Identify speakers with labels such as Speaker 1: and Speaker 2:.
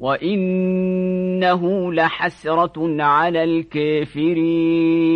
Speaker 1: وإنه لحسرة على الكافرين